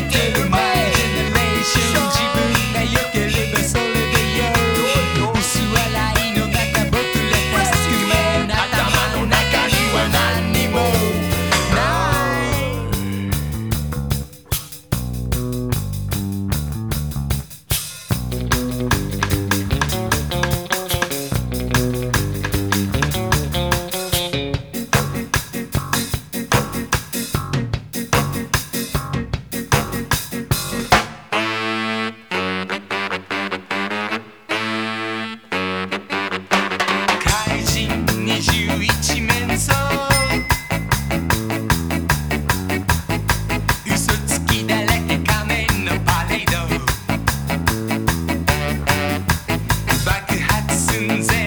Every friends.